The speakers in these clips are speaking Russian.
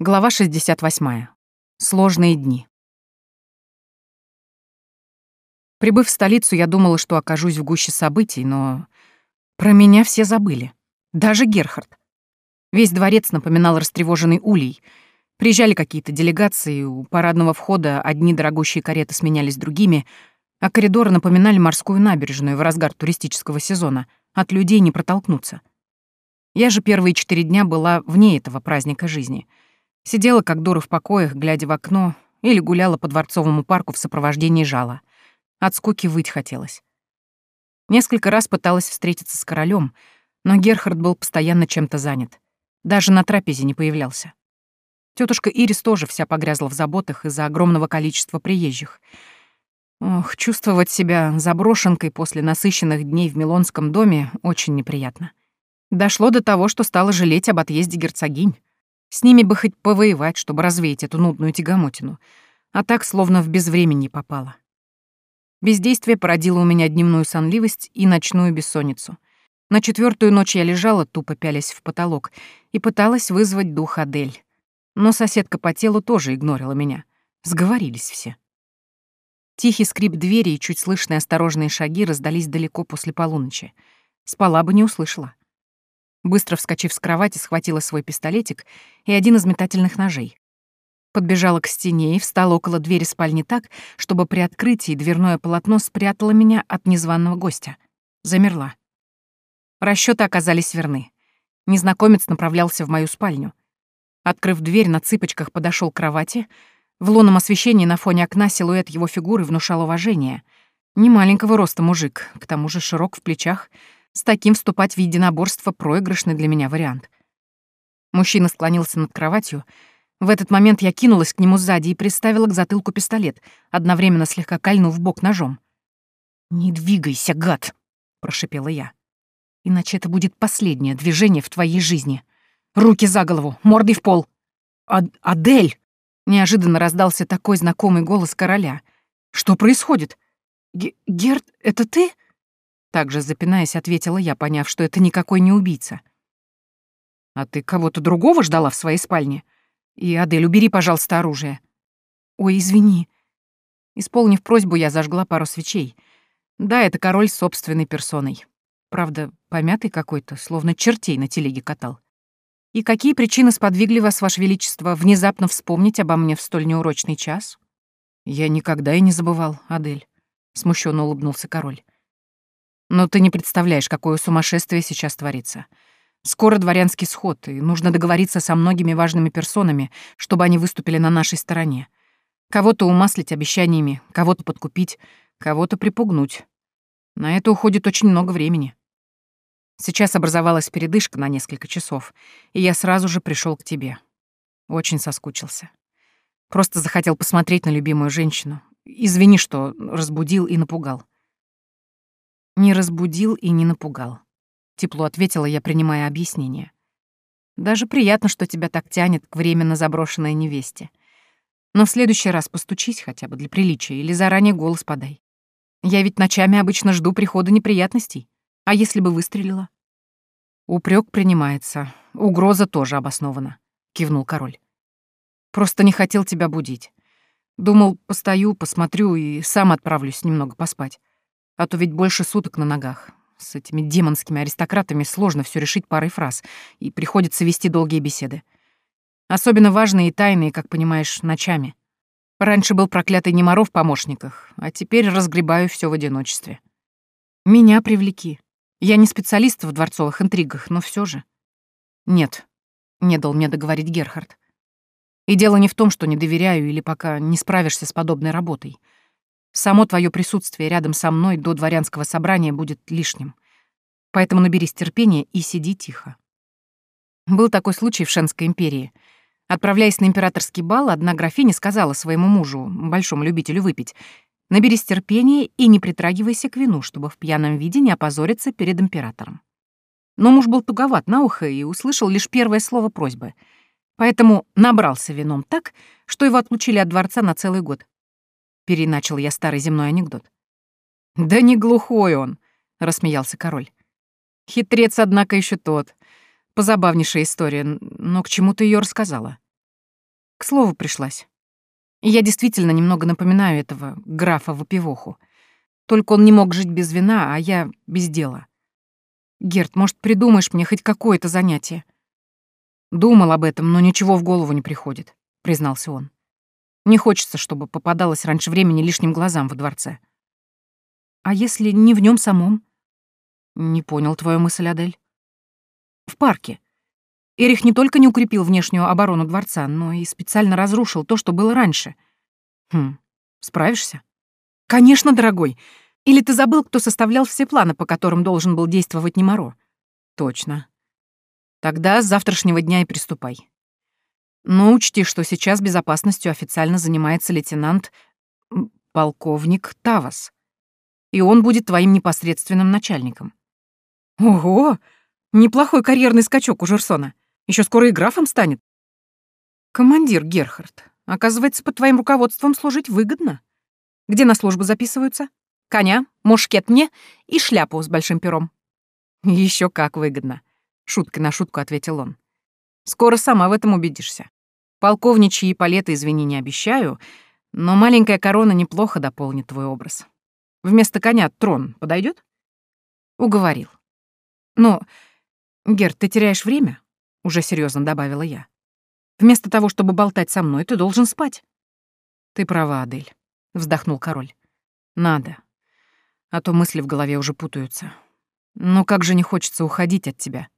Глава 68. Сложные дни. Прибыв в столицу, я думала, что окажусь в гуще событий, но про меня все забыли. Даже Герхард. Весь дворец напоминал растревоженный улей. Приезжали какие-то делегации, у парадного входа одни дорогущие кареты сменялись другими, а коридоры напоминали морскую набережную в разгар туристического сезона. От людей не протолкнуться. Я же первые четыре дня была вне этого праздника жизни — Сидела как дура в покоях, глядя в окно, или гуляла по дворцовому парку в сопровождении жала. От скуки выть хотелось. Несколько раз пыталась встретиться с королем, но Герхард был постоянно чем-то занят. Даже на трапезе не появлялся. Тетушка Ирис тоже вся погрязла в заботах из-за огромного количества приезжих. Ох, чувствовать себя заброшенкой после насыщенных дней в Милонском доме очень неприятно. Дошло до того, что стала жалеть об отъезде герцогинь. С ними бы хоть повоевать, чтобы развеять эту нудную тягомотину. А так, словно в безвременье попало. Бездействие породило у меня дневную сонливость и ночную бессонницу. На четвертую ночь я лежала, тупо пялясь в потолок, и пыталась вызвать дух Адель. Но соседка по телу тоже игнорила меня. Сговорились все. Тихий скрип двери и чуть слышные осторожные шаги раздались далеко после полуночи. Спала бы не услышала. Быстро вскочив с кровати, схватила свой пистолетик и один из метательных ножей. Подбежала к стене и встала около двери спальни так, чтобы при открытии дверное полотно спрятало меня от незваного гостя. Замерла. Расчёты оказались верны. Незнакомец направлялся в мою спальню. Открыв дверь, на цыпочках подошёл к кровати. В лунном освещении на фоне окна силуэт его фигуры внушал уважение. Немаленького роста мужик, к тому же широк в плечах — с таким вступать в единоборство — проигрышный для меня вариант. Мужчина склонился над кроватью. В этот момент я кинулась к нему сзади и приставила к затылку пистолет, одновременно слегка кольнув бок ножом. «Не двигайся, гад!» — прошипела я. «Иначе это будет последнее движение в твоей жизни. Руки за голову, мордой в пол!» Ад «Адель!» — неожиданно раздался такой знакомый голос короля. «Что происходит?» Г «Герд, это ты?» Также запинаясь, ответила я, поняв, что это никакой не убийца. «А ты кого-то другого ждала в своей спальне? И, Адель, убери, пожалуйста, оружие». «Ой, извини». Исполнив просьбу, я зажгла пару свечей. Да, это король собственной персоной. Правда, помятый какой-то, словно чертей на телеге катал. И какие причины сподвигли вас, Ваше Величество, внезапно вспомнить обо мне в столь неурочный час? Я никогда и не забывал, Адель. Смущенно улыбнулся король. Но ты не представляешь, какое сумасшествие сейчас творится. Скоро дворянский сход, и нужно договориться со многими важными персонами, чтобы они выступили на нашей стороне. Кого-то умаслить обещаниями, кого-то подкупить, кого-то припугнуть. На это уходит очень много времени. Сейчас образовалась передышка на несколько часов, и я сразу же пришел к тебе. Очень соскучился. Просто захотел посмотреть на любимую женщину. Извини, что разбудил и напугал. Не разбудил и не напугал. Тепло ответила я, принимая объяснение. Даже приятно, что тебя так тянет к временно заброшенной невесте. Но в следующий раз постучись хотя бы для приличия или заранее голос подай. Я ведь ночами обычно жду прихода неприятностей. А если бы выстрелила? Упрек принимается. Угроза тоже обоснована, кивнул король. Просто не хотел тебя будить. Думал, постою, посмотрю и сам отправлюсь немного поспать. А то ведь больше суток на ногах. С этими демонскими аристократами сложно все решить парой фраз, и приходится вести долгие беседы. Особенно важные и тайные, как понимаешь, ночами. Раньше был проклятый Немаро в помощниках, а теперь разгребаю все в одиночестве. Меня привлеки. Я не специалист в дворцовых интригах, но все же. Нет, не дал мне договорить Герхард. И дело не в том, что не доверяю или пока не справишься с подобной работой — Само твое присутствие рядом со мной до дворянского собрания будет лишним. Поэтому наберись терпения и сиди тихо. Был такой случай в Шенской империи. Отправляясь на императорский бал, одна графиня сказала своему мужу, большому любителю выпить, «Наберись терпения и не притрагивайся к вину, чтобы в пьяном виде не опозориться перед императором». Но муж был туговат на ухо и услышал лишь первое слово просьбы. Поэтому набрался вином так, что его отлучили от дворца на целый год. Переначал я старый земной анекдот. «Да не глухой он», — рассмеялся король. «Хитрец, однако, еще тот. Позабавнейшая история, но к чему ты ее рассказала?» К слову пришлась. Я действительно немного напоминаю этого графа Вопивоху. Только он не мог жить без вина, а я без дела. Герт, может, придумаешь мне хоть какое-то занятие? Думал об этом, но ничего в голову не приходит, признался он. Не хочется, чтобы попадалось раньше времени лишним глазам во дворце. А если не в нем самом? Не понял твою мысль, Адель. В парке. Эрих не только не укрепил внешнюю оборону дворца, но и специально разрушил то, что было раньше. Хм, справишься? «Конечно, дорогой. Или ты забыл, кто составлял все планы, по которым должен был действовать Немаро?» «Точно. Тогда с завтрашнего дня и приступай. Но учти, что сейчас безопасностью официально занимается лейтенант... полковник Тавас. И он будет твоим непосредственным начальником». «Ого! Неплохой карьерный скачок у Жерсона. Еще скоро и графом станет». «Командир Герхард, оказывается, под твоим руководством служить выгодно». Где на службу записываются? Коня, мушкет мне и шляпу с большим пером. Еще как выгодно, шуткой на шутку ответил он. Скоро сама в этом убедишься. Полковничьи палеты, извини, не обещаю, но маленькая корона неплохо дополнит твой образ. Вместо коня трон подойдет? Уговорил. Но, Герд, ты теряешь время? Уже серьезно добавила я. Вместо того, чтобы болтать со мной, ты должен спать. Ты права, Адель вздохнул король. Надо. А то мысли в голове уже путаются. Но как же не хочется уходить от тебя.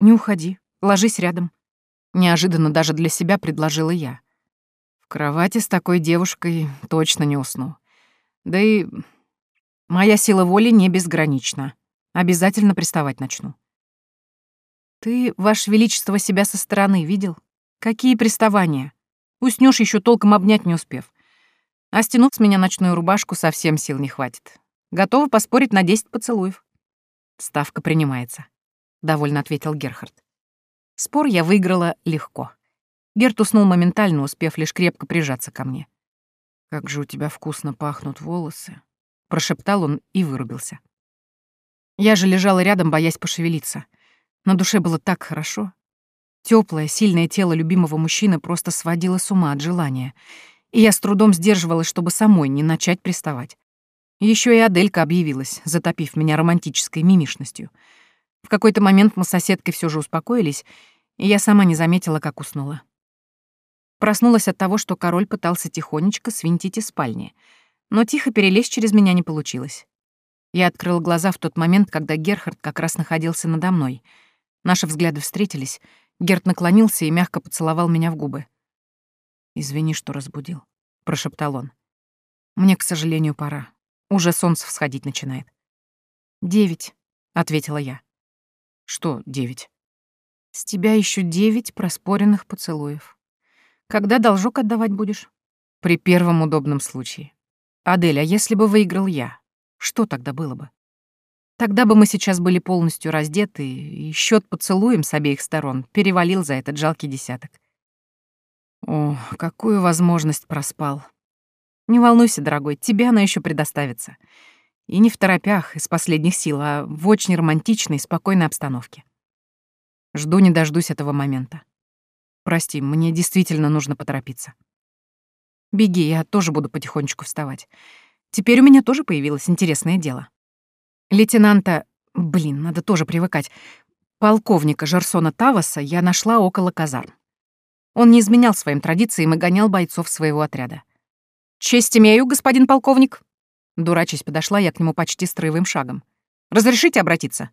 Не уходи, ложись рядом. Неожиданно даже для себя предложила я. В кровати с такой девушкой точно не усну. Да и моя сила воли не безгранична. Обязательно приставать начну. Ты, Ваше Величество, себя со стороны видел? Какие приставания? Уснешь еще толком обнять не успев. А стянув с меня ночную рубашку, совсем сил не хватит. Готова поспорить на 10 поцелуев. Ставка принимается, — довольно ответил Герхард. Спор я выиграла легко. Герт уснул моментально, успев лишь крепко прижаться ко мне. «Как же у тебя вкусно пахнут волосы», — прошептал он и вырубился. Я же лежала рядом, боясь пошевелиться. На душе было так хорошо. Теплое, сильное тело любимого мужчины просто сводило с ума от желания — и я с трудом сдерживалась, чтобы самой не начать приставать. Еще и Аделька объявилась, затопив меня романтической мимишностью. В какой-то момент мы с соседкой все же успокоились, и я сама не заметила, как уснула. Проснулась от того, что король пытался тихонечко свинтить из спальни, но тихо перелезть через меня не получилось. Я открыла глаза в тот момент, когда Герхард как раз находился надо мной. Наши взгляды встретились, Герд наклонился и мягко поцеловал меня в губы. «Извини, что разбудил», — прошептал он. «Мне, к сожалению, пора. Уже солнце всходить начинает». «Девять», — ответила я. «Что девять?» «С тебя еще девять проспоренных поцелуев. Когда должок отдавать будешь?» «При первом удобном случае. Адель, а если бы выиграл я, что тогда было бы?» Тогда бы мы сейчас были полностью раздеты, и счет поцелуем с обеих сторон перевалил за этот жалкий десяток. О, какую возможность проспал. Не волнуйся, дорогой, тебе она еще предоставится. И не в торопях, из последних сил, а в очень романтичной, спокойной обстановке. Жду не дождусь этого момента. Прости, мне действительно нужно поторопиться. Беги, я тоже буду потихонечку вставать. Теперь у меня тоже появилось интересное дело. Лейтенанта... Блин, надо тоже привыкать. Полковника Жерсона Таваса я нашла около казарм. Он не изменял своим традициям и гонял бойцов своего отряда. «Честь имею, господин полковник!» Дурачись подошла я к нему почти строевым шагом. «Разрешите обратиться?»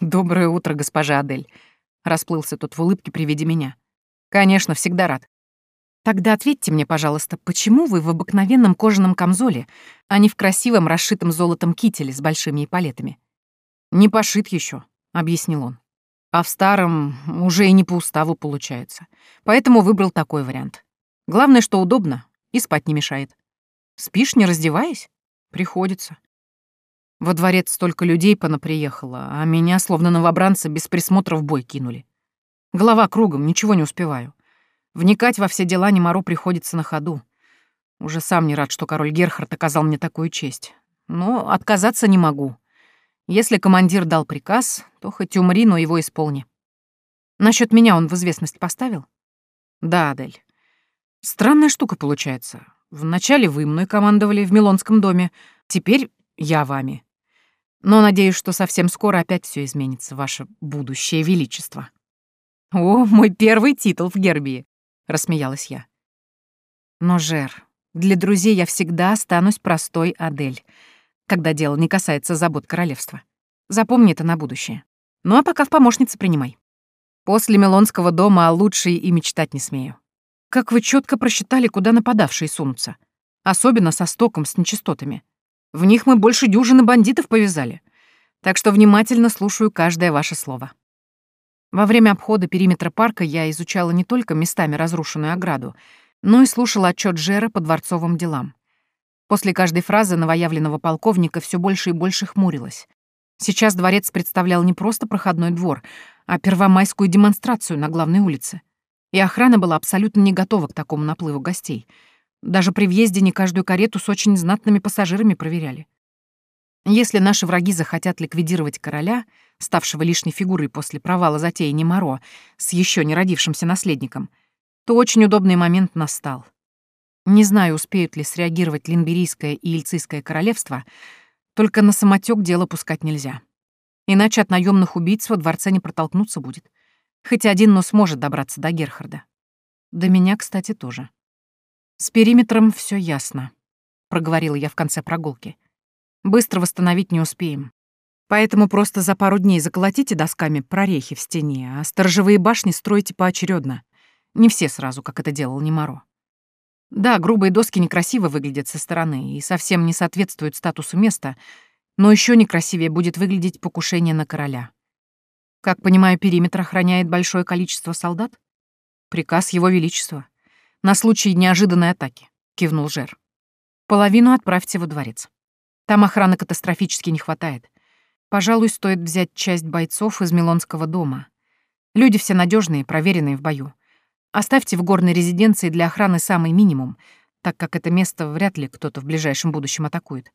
«Доброе утро, госпожа Адель!» Расплылся тот в улыбке при виде меня. «Конечно, всегда рад. Тогда ответьте мне, пожалуйста, почему вы в обыкновенном кожаном камзоле, а не в красивом расшитом золотом кителе с большими эполетами?» «Не пошит еще, объяснил он. А в старом уже и не по уставу получается. Поэтому выбрал такой вариант. Главное, что удобно и спать не мешает. Спишь, не раздеваясь? Приходится. Во дворец столько людей понаприехало, а меня, словно новобранца, без присмотра в бой кинули. Голова кругом, ничего не успеваю. Вникать во все дела Немару приходится на ходу. Уже сам не рад, что король Герхард оказал мне такую честь. Но отказаться не могу. Если командир дал приказ, то хоть умри, но его исполни. Насчет меня он в известность поставил? Да, Адель. Странная штука получается. Вначале вы мной командовали в Милонском доме, теперь я вами. Но надеюсь, что совсем скоро опять все изменится, ваше будущее величество. О, мой первый титул в Гербии, рассмеялась я. Но, Жер, для друзей я всегда останусь простой Адель, когда дело не касается забот королевства. Запомни это на будущее. Ну а пока в помощнице принимай. После Милонского дома о лучшей и мечтать не смею. Как вы четко просчитали, куда нападавшие сунутся. Особенно со стоком с нечистотами. В них мы больше дюжины бандитов повязали. Так что внимательно слушаю каждое ваше слово. Во время обхода периметра парка я изучала не только местами разрушенную ограду, но и слушала отчет Жера по дворцовым делам. После каждой фразы новоявленного полковника все больше и больше хмурилась. Сейчас дворец представлял не просто проходной двор, а первомайскую демонстрацию на главной улице. И охрана была абсолютно не готова к такому наплыву гостей — даже при въезде не каждую карету с очень знатными пассажирами проверяли. Если наши враги захотят ликвидировать короля, ставшего лишней фигурой после провала затеи Немаро с еще не родившимся наследником, то очень удобный момент настал. Не знаю, успеют ли среагировать Линберийское и Ильцийское королевство, только на самотек дело пускать нельзя. Иначе от наемных убийц во дворце не протолкнуться будет. Хоть один, но сможет добраться до Герхарда. До меня, кстати, тоже. «С периметром все ясно», — проговорила я в конце прогулки. «Быстро восстановить не успеем. Поэтому просто за пару дней заколотите досками прорехи в стене, а сторожевые башни стройте поочередно. Не все сразу, как это делал Немаро. Да, грубые доски некрасиво выглядят со стороны и совсем не соответствуют статусу места, но еще некрасивее будет выглядеть покушение на короля. Как понимаю, периметр охраняет большое количество солдат? Приказ Его Величества на случай неожиданной атаки», — кивнул Жер. «Половину отправьте во дворец. Там охраны катастрофически не хватает. Пожалуй, стоит взять часть бойцов из Милонского дома. Люди все надежные, проверенные в бою. Оставьте в горной резиденции для охраны самый минимум, так как это место вряд ли кто-то в ближайшем будущем атакует.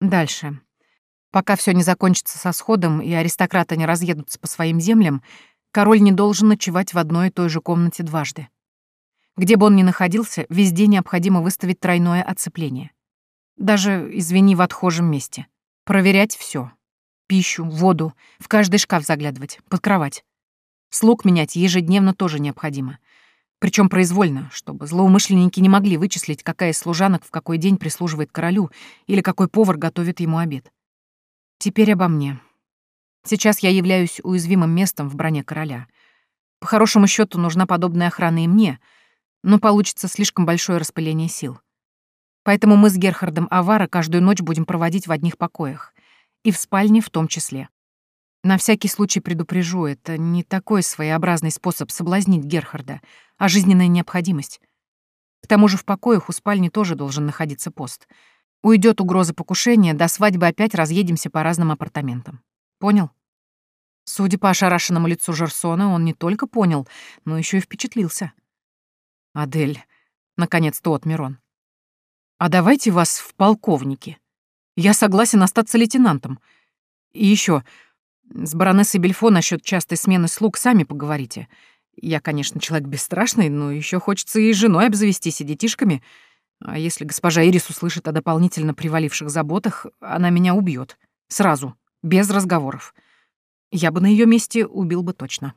Дальше. Пока все не закончится со сходом и аристократы не разъедутся по своим землям, король не должен ночевать в одной и той же комнате дважды. Где бы он ни находился, везде необходимо выставить тройное оцепление. Даже, извини, в отхожем месте. Проверять все: Пищу, воду, в каждый шкаф заглядывать, под кровать. Слуг менять ежедневно тоже необходимо. Причем произвольно, чтобы злоумышленники не могли вычислить, какая из служанок в какой день прислуживает королю или какой повар готовит ему обед. Теперь обо мне. Сейчас я являюсь уязвимым местом в броне короля. По хорошему счету нужна подобная охрана и мне — но получится слишком большое распыление сил. Поэтому мы с Герхардом Авара каждую ночь будем проводить в одних покоях. И в спальне в том числе. На всякий случай предупрежу, это не такой своеобразный способ соблазнить Герхарда, а жизненная необходимость. К тому же в покоях у спальни тоже должен находиться пост. Уйдет угроза покушения, до свадьбы опять разъедемся по разным апартаментам. Понял? Судя по ошарашенному лицу Жерсона, он не только понял, но еще и впечатлился. «Адель», — наконец-то отмер он. «А давайте вас в полковники. Я согласен остаться лейтенантом. И еще с баронессой Бельфо насчет частой смены слуг сами поговорите. Я, конечно, человек бесстрашный, но еще хочется и женой обзавестись, и детишками. А если госпожа Ирис услышит о дополнительно приваливших заботах, она меня убьет. Сразу, без разговоров. Я бы на ее месте убил бы точно.